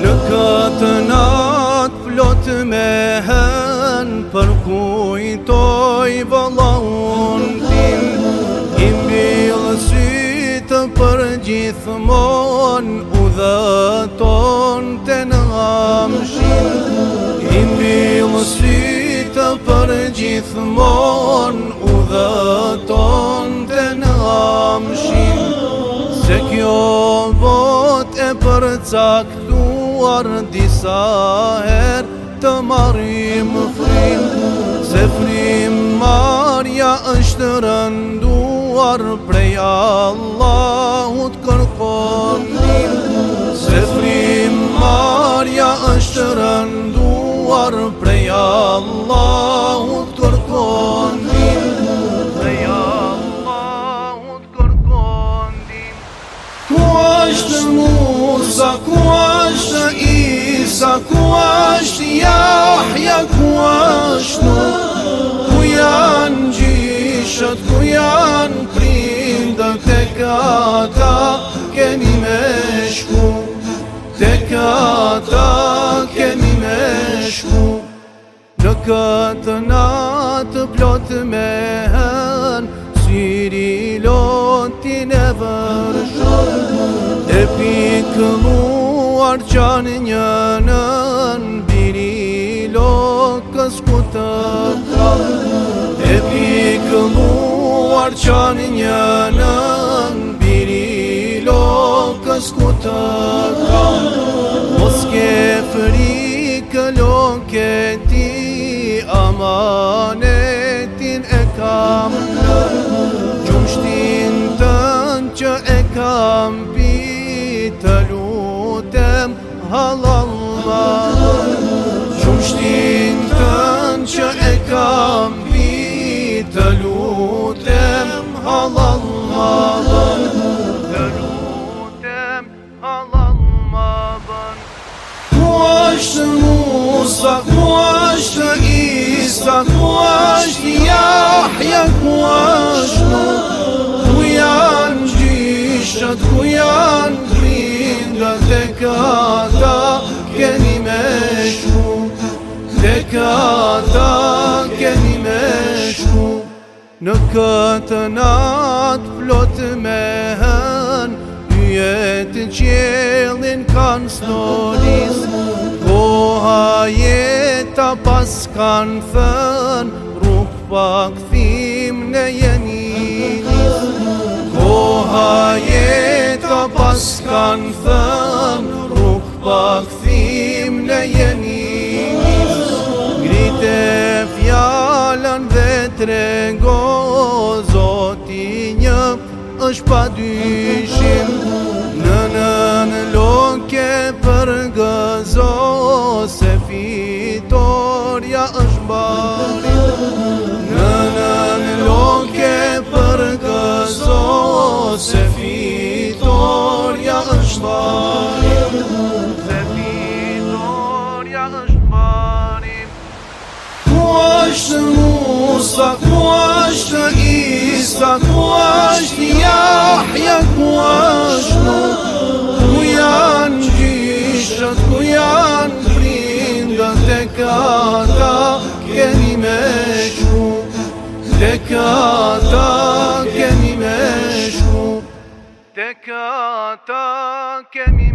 Në këtë natë flotë me hënë Për kujtoj vëlla tim I mbilësi të për gjithmonë U dhe tonë të në amëshim I për gjithmonë caktuar disa her të marim frim Se frim marja është rënduar prej Allahut kërkot Se frim marja është rënduar prej Allahut kërkot Isa ku është Isa ku është Jahja ku ashtë nuk Ku janë gjishët Ku janë prindë Të kata Kemi me shku Të kata Kemi me shku Në këtë natë Plotë me hën Siri lorë shokin e vër E pi këmuar qanë një nën Biri lokës ku të E pi këmuar qanë një nën Biri lokës ku të Mos ke frikë loke ti amane Halam bi talutem halalma Şumştin tança ekam bi talutem halalma Talutem halalma Kuaştı Musa, kuaştı İsa, kuaştı Yahya Dhe këta keni me shku Dhe keni me shku Në këtë nat flotë me hën Një jetë gjellin kanë snoris Koha jeta pas kanë fën Rukë pak thimë ne jeni Koha jeta pas kanë thënë trego zoti një është pa dyshim Në në në loke për gëzo se fitorja është bërë Në Sa ku ashtë is, sa ku ashtë jahja, ku ashtë mu Ku janë gjyshët, ku janë frindët, te ka ta kemi me shku Te ka ta me shku Te ka ta kemi